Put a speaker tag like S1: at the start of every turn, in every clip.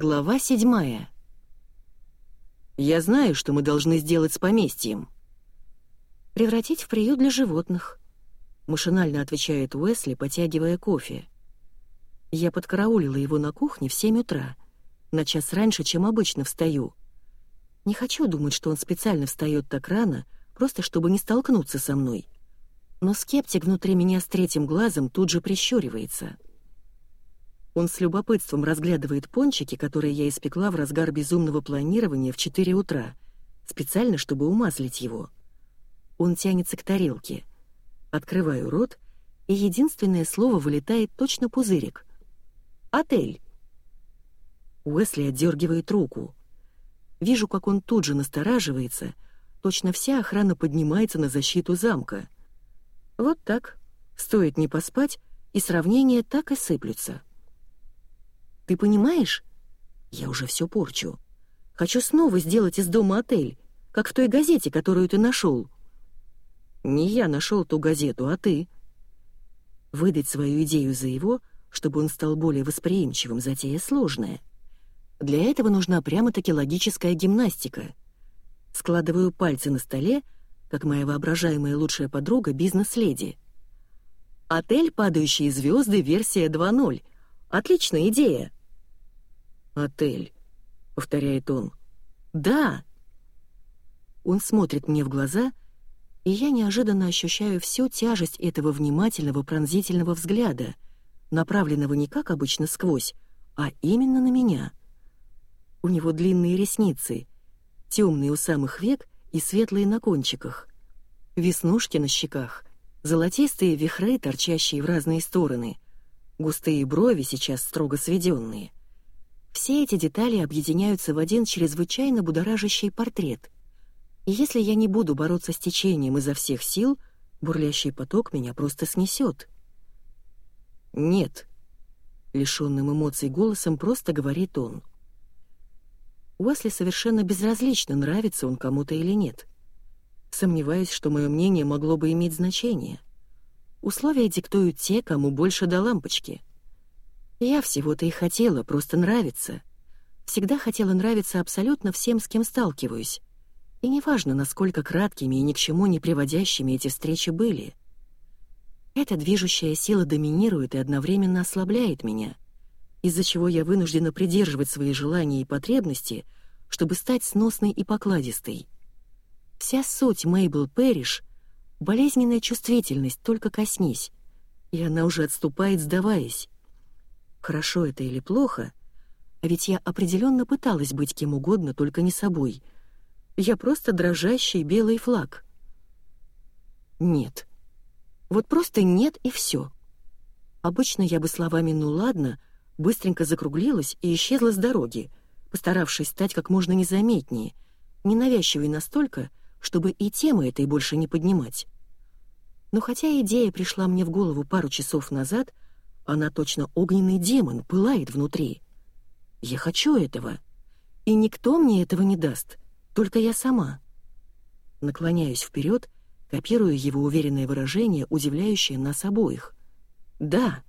S1: Глава седьмая. «Я знаю, что мы должны сделать с поместьем». «Превратить в приют для животных», — машинально отвечает Уэсли, потягивая кофе. Я подкараулила его на кухне в семь утра, на час раньше, чем обычно встаю. Не хочу думать, что он специально встает так рано, просто чтобы не столкнуться со мной. Но скептик внутри меня с третьим глазом тут же прищуривается — он с любопытством разглядывает пончики, которые я испекла в разгар безумного планирования в 4 утра, специально, чтобы умаслить его. Он тянется к тарелке. Открываю рот, и единственное слово вылетает точно пузырик. «Отель». Уэсли отдергивает руку. Вижу, как он тут же настораживается, точно вся охрана поднимается на защиту замка. Вот так. Стоит не поспать, и сравнения так и сыплются. Ты понимаешь? Я уже все порчу. Хочу снова сделать из дома отель, как в той газете, которую ты нашел. Не я нашел ту газету, а ты. Выдать свою идею за его, чтобы он стал более восприимчивым, затея сложная. Для этого нужна прямо-таки логическая гимнастика. Складываю пальцы на столе, как моя воображаемая лучшая подруга бизнес-леди. Отель «Падающие звезды» версия 2.0. Отличная идея. «Отель», — повторяет он. «Да!» Он смотрит мне в глаза, и я неожиданно ощущаю всю тяжесть этого внимательного пронзительного взгляда, направленного не как обычно сквозь, а именно на меня. У него длинные ресницы, темные у самых век и светлые на кончиках, веснушки на щеках, золотистые вихры, торчащие в разные стороны, густые брови сейчас строго сведенные. Все эти детали объединяются в один чрезвычайно будоражащий портрет. И если я не буду бороться с течением изо всех сил, бурлящий поток меня просто снесет. «Нет», — лишенным эмоций голосом просто говорит он. Уэсли совершенно безразлично, нравится он кому-то или нет. Сомневаюсь, что мое мнение могло бы иметь значение. Условия диктуют те, кому больше до лампочки — я всего-то и хотела, просто нравиться. Всегда хотела нравиться абсолютно всем, с кем сталкиваюсь. И неважно, насколько краткими и ни к чему не приводящими эти встречи были. Эта движущая сила доминирует и одновременно ослабляет меня, из-за чего я вынуждена придерживать свои желания и потребности, чтобы стать сносной и покладистой. Вся суть Мейбл Пэриш — болезненная чувствительность, только коснись, и она уже отступает, сдаваясь. Хорошо это или плохо, а ведь я определенно пыталась быть кем угодно, только не собой. Я просто дрожащий белый флаг. Нет. Вот просто нет и все. Обычно я бы словами «ну ладно» быстренько закруглилась и исчезла с дороги, постаравшись стать как можно незаметнее, ненавязчивой настолько, чтобы и темы этой больше не поднимать. Но хотя идея пришла мне в голову пару часов назад — она точно огненный демон, пылает внутри. Я хочу этого. И никто мне этого не даст, только я сама. Наклоняюсь вперед, копирую его уверенное выражение, удивляющее нас обоих. «Да».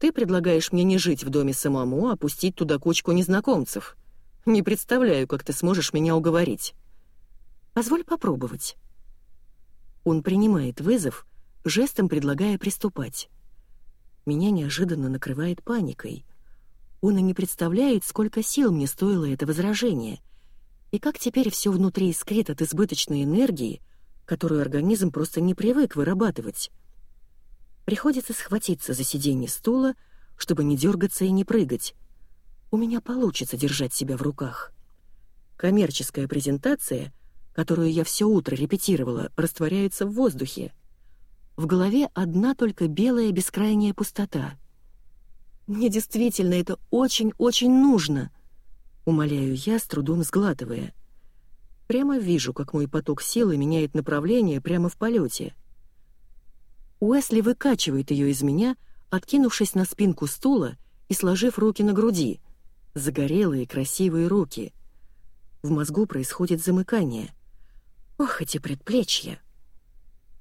S1: «Ты предлагаешь мне не жить в доме самому, а пустить туда кучку незнакомцев. Не представляю, как ты сможешь меня уговорить». «Позволь попробовать». Он принимает вызов, жестом предлагая приступать меня неожиданно накрывает паникой. Он и не представляет, сколько сил мне стоило это возражение, и как теперь все внутри искрит от избыточной энергии, которую организм просто не привык вырабатывать. Приходится схватиться за сиденье стула, чтобы не дергаться и не прыгать. У меня получится держать себя в руках. Коммерческая презентация, которую я все утро репетировала, растворяется в воздухе — в голове одна только белая бескрайняя пустота. «Мне действительно это очень-очень нужно», — умоляю я, с трудом сглатывая. Прямо вижу, как мой поток силы меняет направление прямо в полете. Уэсли выкачивает ее из меня, откинувшись на спинку стула и сложив руки на груди. Загорелые красивые руки. В мозгу происходит замыкание. Ох, эти предплечья!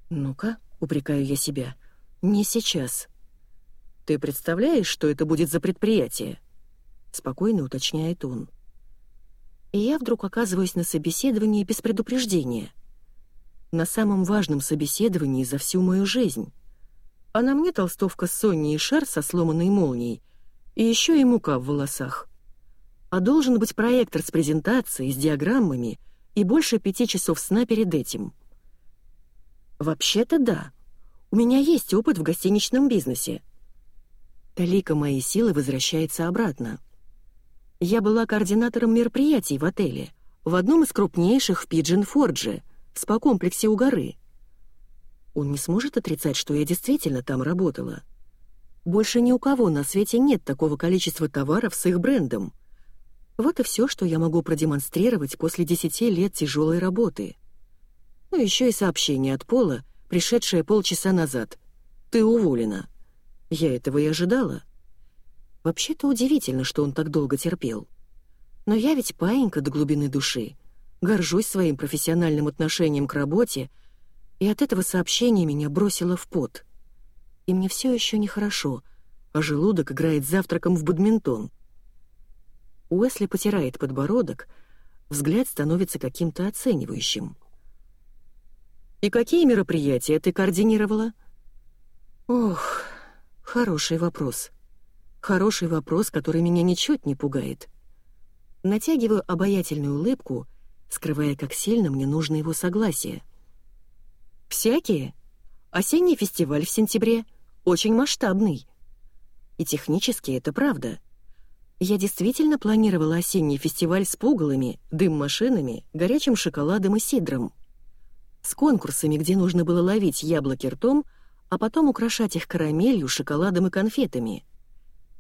S1: Ну-ка, упрекаю я себя. «Не сейчас». «Ты представляешь, что это будет за предприятие?» спокойно уточняет он. И я вдруг оказываюсь на собеседовании без предупреждения. На самом важном собеседовании за всю мою жизнь. А на мне толстовка Сонни и шар со сломанной молнией, и еще и мука в волосах. А должен быть проектор с презентацией, с диаграммами и больше пяти часов сна перед этим. Вообще-то да. У меня есть опыт в гостиничном бизнесе. Талика моей силы возвращается обратно. Я была координатором мероприятий в отеле, в одном из крупнейших в Пиджин-Фордже, в спа-комплексе у горы. Он не сможет отрицать, что я действительно там работала. Больше ни у кого на свете нет такого количества товаров с их брендом. Вот и все, что я могу продемонстрировать после десяти лет тяжелой работы. Ну, еще и сообщение от Пола, пришедшее полчаса назад. «Ты уволена». Я этого и ожидала. Вообще-то удивительно, что он так долго терпел. Но я ведь паинька до глубины души, горжусь своим профессиональным отношением к работе, и от этого сообщения меня бросило в пот. И мне все еще нехорошо, а желудок играет завтраком в бадминтон. Уэсли потирает подбородок, взгляд становится каким-то оценивающим. «И какие мероприятия ты координировала?» «Ох...» Хороший вопрос. Хороший вопрос, который меня ничуть не пугает. Натягиваю обаятельную улыбку, скрывая, как сильно мне нужно его согласие. «Всякие. Осенний фестиваль в сентябре. Очень масштабный. И технически это правда. Я действительно планировала осенний фестиваль с пугалами, дым-машинами, горячим шоколадом и сидром. С конкурсами, где нужно было ловить яблоки ртом — а потом украшать их карамелью, шоколадом и конфетами.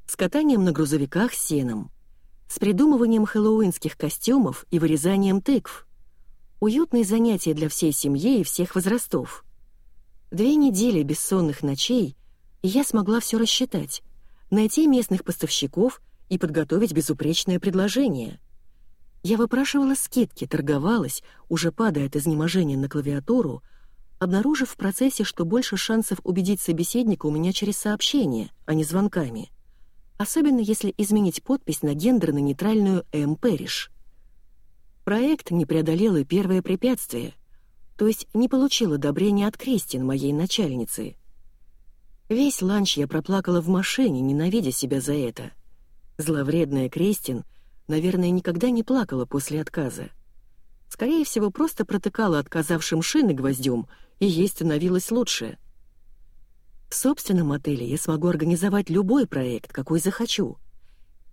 S1: С катанием на грузовиках сеном. С придумыванием хэллоуинских костюмов и вырезанием тыкв. Уютные занятия для всей семьи и всех возрастов. Две недели бессонных ночей, и я смогла все рассчитать, найти местных поставщиков и подготовить безупречное предложение. Я выпрашивала скидки, торговалась, уже падая от изнеможения на клавиатуру, обнаружив в процессе, что больше шансов убедить собеседника у меня через сообщение, а не звонками. Особенно если изменить подпись на гендерно-нейтральную «М. Пэриш». Проект не преодолел и первое препятствие, то есть не получил одобрения от Кристин, моей начальницы. Весь ланч я проплакала в машине, ненавидя себя за это. Зловредная Кристин, наверное, никогда не плакала после отказа. Скорее всего, просто протыкала отказавшим шины гвоздем — и ей становилось лучше. В собственном отеле я смогу организовать любой проект, какой захочу.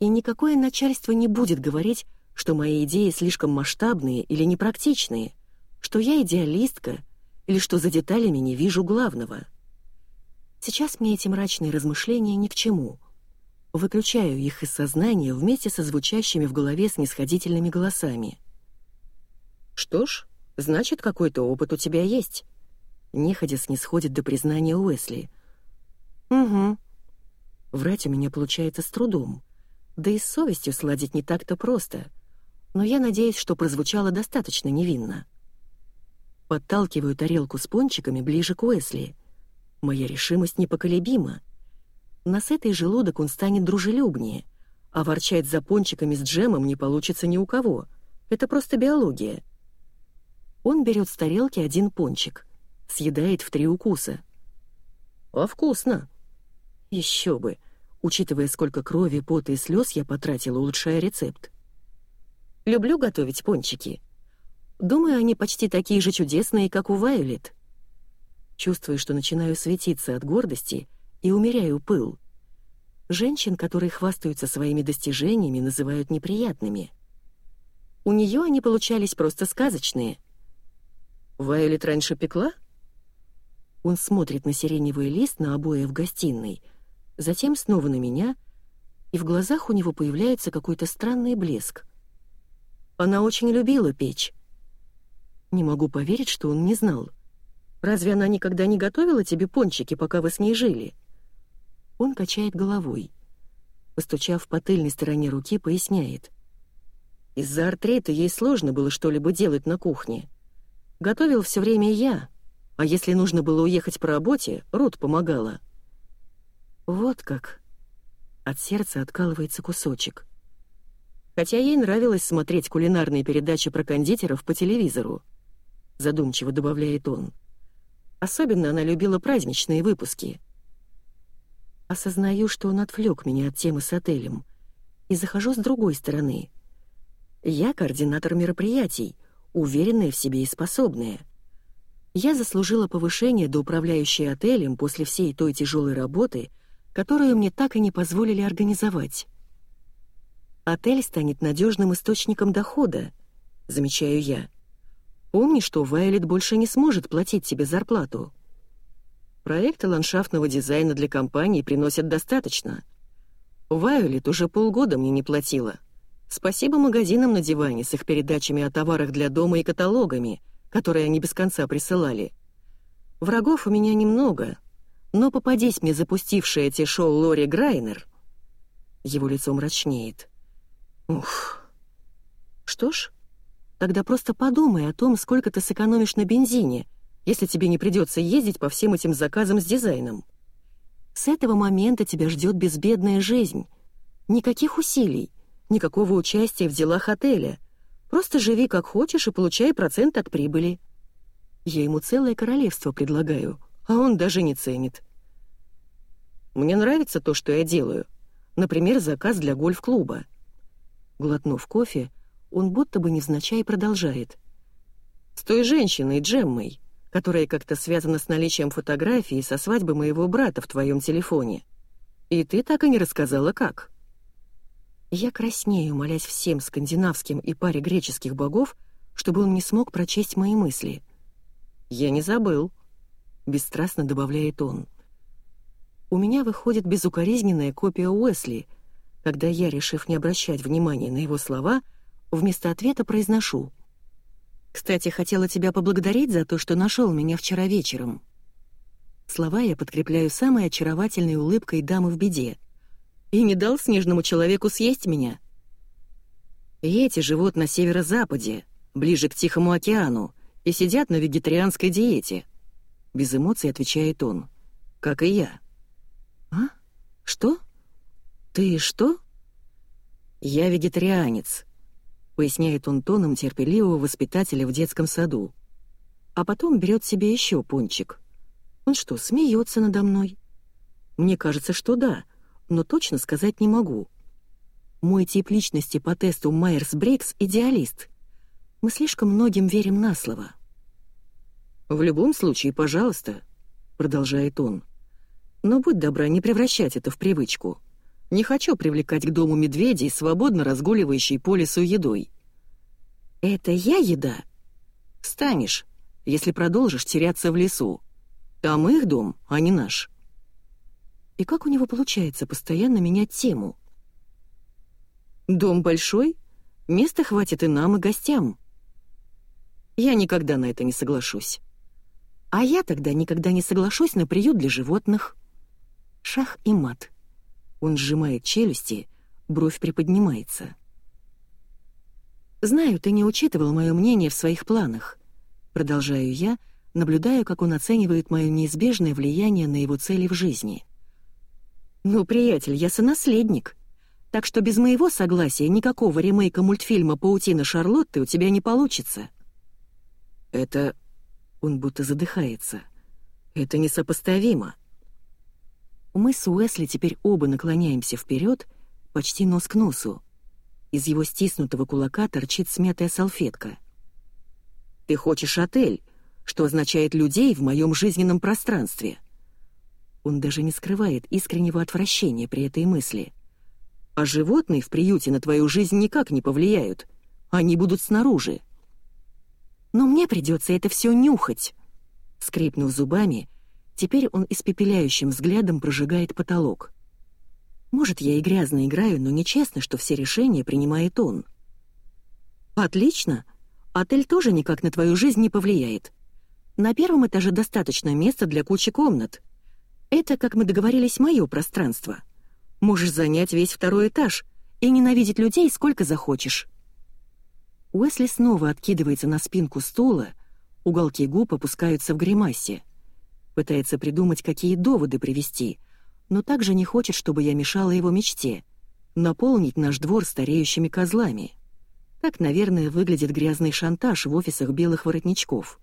S1: И никакое начальство не будет говорить, что мои идеи слишком масштабные или непрактичные, что я идеалистка или что за деталями не вижу главного. Сейчас мне эти мрачные размышления ни к чему. Выключаю их из сознания вместе со звучащими в голове снисходительными голосами. «Что ж, значит, какой-то опыт у тебя есть. Неходя снисходит до признания Уэсли. «Угу». Врать у меня получается с трудом. Да и с совестью сладить не так-то просто. Но я надеюсь, что прозвучало достаточно невинно. Подталкиваю тарелку с пончиками ближе к Уэсли. Моя решимость непоколебима. На сытый желудок он станет дружелюбнее, а ворчать за пончиками с джемом не получится ни у кого. Это просто биология. Он берет с тарелки один пончик — съедает в три укуса. «А вкусно!» «Еще бы!» учитывая, сколько крови, пота и слез я потратила, улучшая рецепт. Люблю готовить пончики. Думаю, они почти такие же чудесные, как у Вайолет. Чувствую, что начинаю светиться от гордости и умеряю пыл. Женщин, которые хвастаются своими достижениями, называют неприятными. У нее они получались просто сказочные. Вайолет раньше пекла? Он смотрит на сиреневый лист на обои в гостиной, затем снова на меня, и в глазах у него появляется какой-то странный блеск. Она очень любила печь. Не могу поверить, что он не знал. Разве она никогда не готовила тебе пончики, пока вы с ней жили? Он качает головой. Постучав по тыльной стороне руки, поясняет. Из-за артрита ей сложно было что-либо делать на кухне. Готовил все время я, а если нужно было уехать по работе, Рут помогала. Вот как. От сердца откалывается кусочек. хотя ей нравилось смотреть кулинарные передачи про кондитеров по телевизору. Задумчиво добавляет он. Особенно она любила праздничные выпуски. Осознаю, что он отвлек меня от темы с отелем, и захожу с другой стороны. Я координатор мероприятий, уверенная в себе и способная. Я заслужила повышение до управляющей отелем после всей той тяжелой работы, которую мне так и не позволили организовать. Отель станет надежным источником дохода, замечаю я. Помни, что Вайлет больше не сможет платить тебе зарплату. Проекты ландшафтного дизайна для компании приносят достаточно. Вайолет уже полгода мне не платила. Спасибо магазинам на диване с их передачами о товарах для дома и каталогами, которые они без конца присылали. Врагов у меня немного, но попадись мне запустившая эти шоу Лори Грайнер... Его лицо мрачнеет. Ух. Что ж, тогда просто подумай о том, сколько ты сэкономишь на бензине, если тебе не придется ездить по всем этим заказам с дизайном. С этого момента тебя ждет безбедная жизнь. Никаких усилий, никакого участия в делах отеля. Просто живи как хочешь и получай процент от прибыли. Я ему целое королевство предлагаю, а он даже не ценит. Мне нравится то, что я делаю. Например, заказ для гольф-клуба. Глотнув кофе, он будто бы невзначай продолжает. «С той женщиной, Джеммой, которая как-то связана с наличием фотографии со свадьбы моего брата в твоем телефоне. И ты так и не рассказала, как». Я краснею, молясь всем скандинавским и паре греческих богов, чтобы он не смог прочесть мои мысли. «Я не забыл», — бесстрастно добавляет он. У меня выходит безукоризненная копия Уэсли — когда я, решив не обращать внимания на его слова, вместо ответа произношу. «Кстати, хотела тебя поблагодарить за то, что нашел меня вчера вечером». Слова я подкрепляю самой очаровательной улыбкой дамы в беде. «И не дал снежному человеку съесть меня?» И эти живут на северо-западе, ближе к Тихому океану, и сидят на вегетарианской диете. Без эмоций отвечает он. Как и я. «А? Что?» «Ты что?» «Я вегетарианец», — поясняет он тоном терпеливого воспитателя в детском саду. А потом берет себе еще пончик. Он что, смеется надо мной? Мне кажется, что да, но точно сказать не могу. Мой тип личности по тесту Майерс-Брикс — идеалист. Мы слишком многим верим на слово. «В любом случае, пожалуйста», — продолжает он. «Но будь добра не превращать это в привычку». Не хочу привлекать к дому медведей, свободно разгуливающей по лесу едой. Это я еда? Станешь, если продолжишь теряться в лесу. Там их дом, а не наш. И как у него получается постоянно менять тему? Дом большой, места хватит и нам, и гостям. Я никогда на это не соглашусь. А я тогда никогда не соглашусь на приют для животных. Шах и мат. Он сжимает челюсти, бровь приподнимается. «Знаю, ты не учитывал мое мнение в своих планах», — продолжаю я, наблюдая, как он оценивает мое неизбежное влияние на его цели в жизни. «Ну, приятель, я сонаследник, так что без моего согласия никакого ремейка мультфильма «Паутина Шарлотты» у тебя не получится». «Это...» — он будто задыхается. «Это несопоставимо». Мы с Уэсли теперь оба наклоняемся вперед, почти нос к носу. Из его стиснутого кулака торчит смятая салфетка. «Ты хочешь отель, что означает людей в моем жизненном пространстве». Он даже не скрывает искреннего отвращения при этой мысли. «А животные в приюте на твою жизнь никак не повлияют. Они будут снаружи». «Но мне придется это все нюхать», — скрипнув зубами, — Теперь он испепеляющим взглядом прожигает потолок. Может, я и грязно играю, но нечестно, что все решения принимает он. Отлично. Отель тоже никак на твою жизнь не повлияет. На первом этаже достаточно места для кучи комнат. Это, как мы договорились, мое пространство. Можешь занять весь второй этаж и ненавидеть людей сколько захочешь. Уэсли снова откидывается на спинку стула, уголки губ опускаются в гримасе пытается придумать, какие доводы привести, но также не хочет, чтобы я мешала его мечте наполнить наш двор стареющими козлами. Так, наверное, выглядит грязный шантаж в офисах белых воротничков.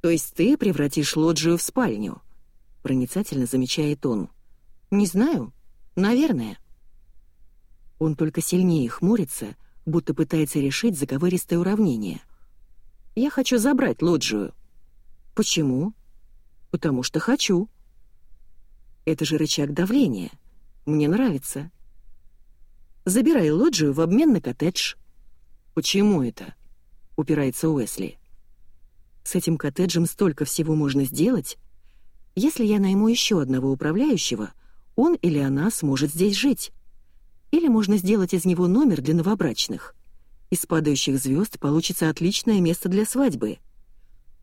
S1: «То есть ты превратишь лоджию в спальню?» — проницательно замечает он. «Не знаю. Наверное». Он только сильнее хмурится, будто пытается решить заковыристое уравнение. «Я хочу забрать лоджию». «Почему?» «Потому что хочу». «Это же рычаг давления. Мне нравится». «Забирай лоджию в обмен на коттедж». «Почему это?» — упирается Уэсли. «С этим коттеджем столько всего можно сделать. Если я найму еще одного управляющего, он или она сможет здесь жить. Или можно сделать из него номер для новобрачных. Из падающих звезд получится отличное место для свадьбы.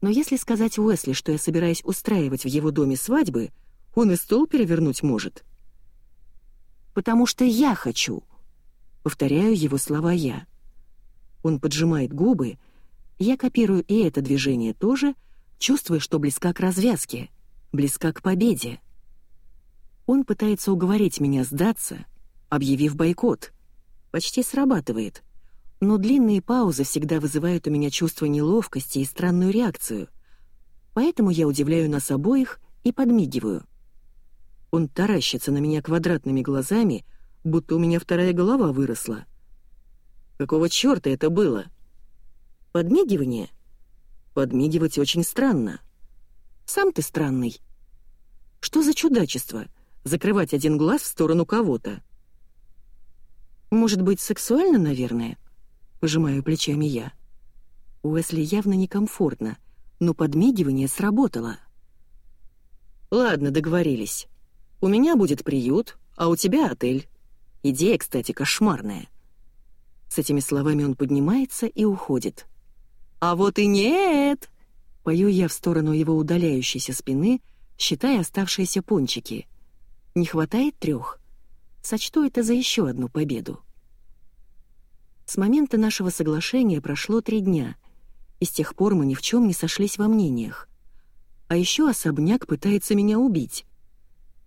S1: Но если сказать Уэсли, что я собираюсь устраивать в его доме свадьбы, он и стол перевернуть может. «Потому что я хочу», — повторяю его слова я. Он поджимает губы, я копирую и это движение тоже, чувствуя, что близка к развязке, близка к победе. Он пытается уговорить меня сдаться, объявив бойкот. Почти срабатывает. Но длинные паузы всегда вызывают у меня чувство неловкости и странную реакцию. Поэтому я удивляю нас обоих и подмигиваю. Он таращится на меня квадратными глазами, будто у меня вторая голова выросла. Какого чёрта это было? Подмигивание? Подмигивать очень странно. Сам ты странный. Что за чудачество? Закрывать один глаз в сторону кого-то. Может быть, сексуально, наверное? Пожимаю плечами я. Уэсли явно некомфортно, но подмигивание сработало. Ладно, договорились. У меня будет приют, а у тебя отель. Идея, кстати, кошмарная. С этими словами он поднимается и уходит. А вот и нет! Пою я в сторону его удаляющейся спины, считая оставшиеся пончики. Не хватает трех. Сочту это за еще одну победу. С момента нашего соглашения прошло три дня, и с тех пор мы ни в чем не сошлись во мнениях. А еще особняк пытается меня убить.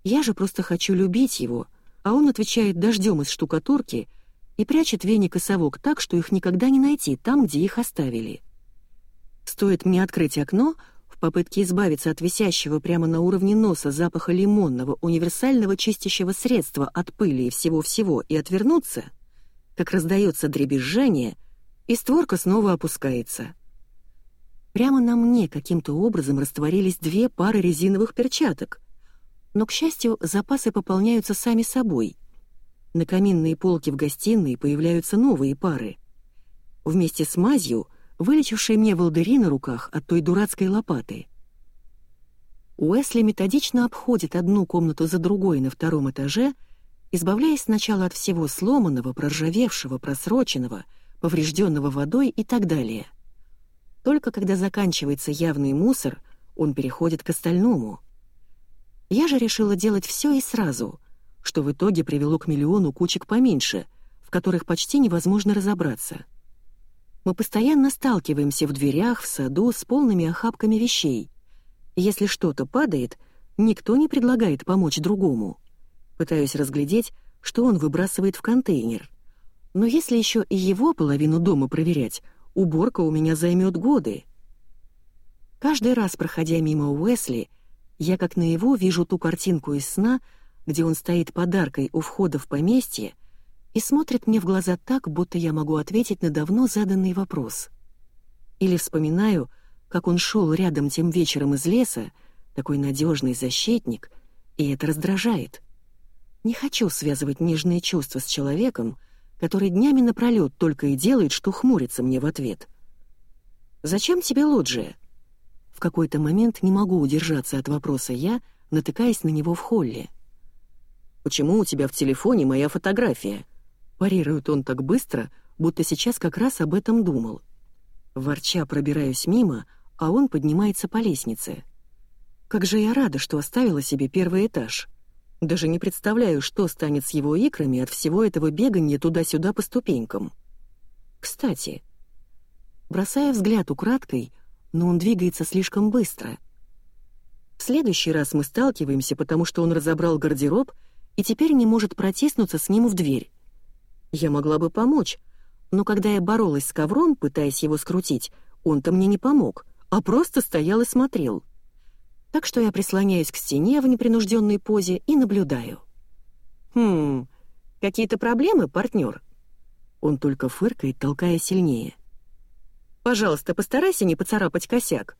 S1: Я же просто хочу любить его, а он отвечает дождем из штукатурки и прячет веник и совок так, что их никогда не найти там, где их оставили. Стоит мне открыть окно, в попытке избавиться от висящего прямо на уровне носа запаха лимонного универсального чистящего средства от пыли и всего-всего и отвернуться — как раздается дребезжание, и створка снова опускается. Прямо на мне каким-то образом растворились две пары резиновых перчаток. Но, к счастью, запасы пополняются сами собой. На каминные полки в гостиной появляются новые пары. Вместе с мазью, вылечившей мне волдыри на руках от той дурацкой лопаты. Уэсли методично обходит одну комнату за другой на втором этаже — избавляясь сначала от всего сломанного, проржавевшего, просроченного, поврежденного водой и так далее. Только когда заканчивается явный мусор, он переходит к остальному. Я же решила делать все и сразу, что в итоге привело к миллиону кучек поменьше, в которых почти невозможно разобраться. Мы постоянно сталкиваемся в дверях, в саду с полными охапками вещей. Если что-то падает, никто не предлагает помочь другому. Пытаюсь разглядеть, что он выбрасывает в контейнер. Но если еще и его половину дома проверять, уборка у меня займет годы. Каждый раз, проходя мимо Уэсли, я как на его вижу ту картинку из сна, где он стоит подаркой у входа в поместье и смотрит мне в глаза так, будто я могу ответить на давно заданный вопрос. Или вспоминаю, как он шел рядом тем вечером из леса, такой надежный защитник, и это раздражает. Не хочу связывать нежные чувства с человеком, который днями напролёт только и делает, что хмурится мне в ответ. «Зачем тебе лоджия?» В какой-то момент не могу удержаться от вопроса я, натыкаясь на него в холле. «Почему у тебя в телефоне моя фотография?» Парирует он так быстро, будто сейчас как раз об этом думал. Ворча пробираюсь мимо, а он поднимается по лестнице. Как же я рада, что оставила себе первый этаж. Даже не представляю, что станет с его икрами от всего этого бегания туда-сюда по ступенькам. Кстати, бросая взгляд украдкой, но он двигается слишком быстро. В следующий раз мы сталкиваемся, потому что он разобрал гардероб и теперь не может протиснуться с ним в дверь. Я могла бы помочь, но когда я боролась с ковром, пытаясь его скрутить, он-то мне не помог, а просто стоял и смотрел. Так что я прислоняюсь к стене в непринужденной позе и наблюдаю. «Хм, какие-то проблемы, партнер?» Он только фыркает, толкая сильнее. «Пожалуйста, постарайся не поцарапать косяк».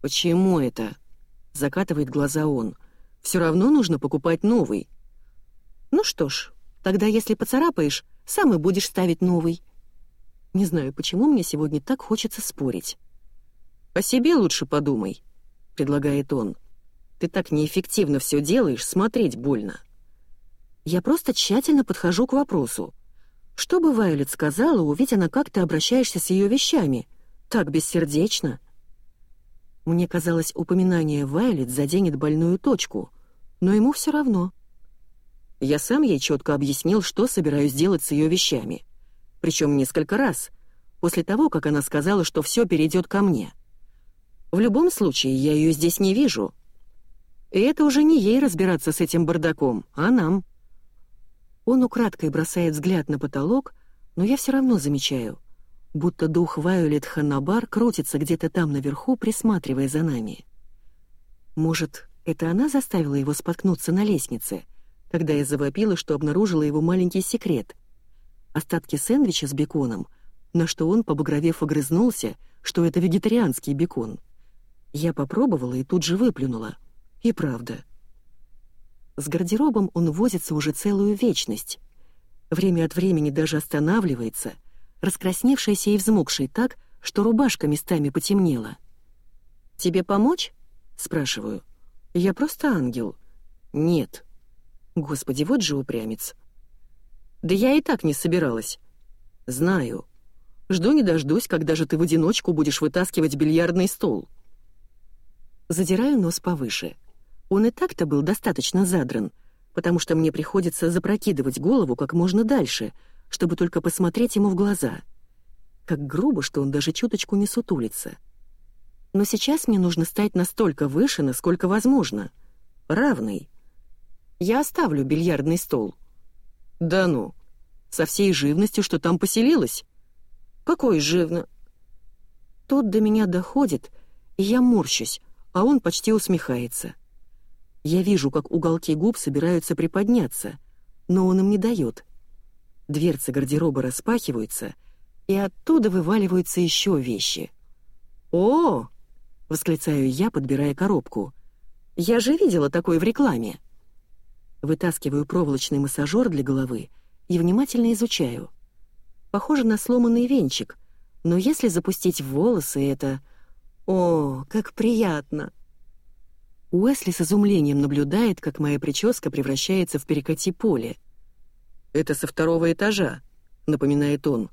S1: «Почему это?» — закатывает глаза он. «Все равно нужно покупать новый». «Ну что ж, тогда если поцарапаешь, сам и будешь ставить новый». Не знаю, почему мне сегодня так хочется спорить. «О себе лучше подумай», — предлагает он. «Ты так неэффективно все делаешь, смотреть больно». Я просто тщательно подхожу к вопросу. Что бы Вайолет сказала, увидя она как ты обращаешься с ее вещами? Так бессердечно. Мне казалось, упоминание Вайолет заденет больную точку, но ему все равно. Я сам ей четко объяснил, что собираюсь делать с ее вещами. Причем несколько раз, после того, как она сказала, что все перейдет ко мне. В любом случае, я ее здесь не вижу. И это уже не ей разбираться с этим бардаком, а нам. Он украдкой бросает взгляд на потолок, но я все равно замечаю, будто дух Вайолет Ханнабар крутится где-то там наверху, присматривая за нами. Может, это она заставила его споткнуться на лестнице, когда я завопила, что обнаружила его маленький секрет. Остатки сэндвича с беконом, на что он, побагровев, огрызнулся, что это вегетарианский бекон. Я попробовала и тут же выплюнула. И правда. С гардеробом он возится уже целую вечность. Время от времени даже останавливается, раскрасневшийся и взмокший так, что рубашка местами потемнела. «Тебе помочь?» — спрашиваю. «Я просто ангел». «Нет», Господи, вот же упрямец. Да я и так не собиралась. Знаю. Жду не дождусь, когда же ты в одиночку будешь вытаскивать бильярдный стол. Задираю нос повыше. Он и так-то был достаточно задран, потому что мне приходится запрокидывать голову как можно дальше, чтобы только посмотреть ему в глаза. Как грубо, что он даже чуточку не сутулится. Но сейчас мне нужно стать настолько выше, насколько возможно. Равный. Я оставлю бильярдный стол». «Да ну, со всей живностью, что там поселилась?» «Какой живно?» Тут до меня доходит, и я морщусь, а он почти усмехается. Я вижу, как уголки губ собираются приподняться, но он им не дает. Дверцы гардероба распахиваются, и оттуда вываливаются еще вещи. «О!» — восклицаю я, подбирая коробку. «Я же видела такое в рекламе». Вытаскиваю проволочный массажер для головы и внимательно изучаю. Похоже на сломанный венчик, но если запустить в волосы, это... О, как приятно! Уэсли с изумлением наблюдает, как моя прическа превращается в перекати поле. «Это со второго этажа», — напоминает он.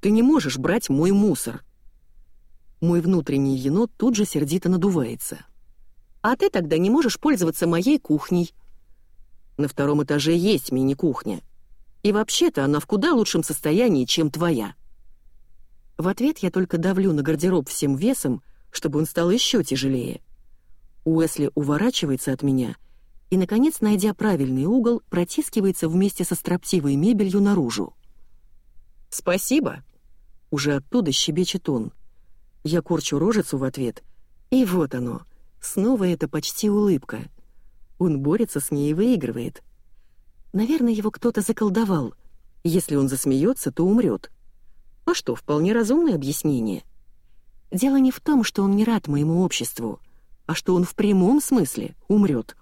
S1: «Ты не можешь брать мой мусор». Мой внутренний енот тут же сердито надувается. «А ты тогда не можешь пользоваться моей кухней», на втором этаже есть мини-кухня. И вообще-то она в куда лучшем состоянии, чем твоя». В ответ я только давлю на гардероб всем весом, чтобы он стал еще тяжелее. Уэсли уворачивается от меня и, наконец, найдя правильный угол, протискивается вместе со строптивой мебелью наружу. «Спасибо!» — уже оттуда щебечет он. Я корчу рожицу в ответ, и вот оно, снова это почти улыбка — он борется с ней и выигрывает. Наверное, его кто-то заколдовал. Если он засмеется, то умрет. А что, вполне разумное объяснение. Дело не в том, что он не рад моему обществу, а что он в прямом смысле умрет.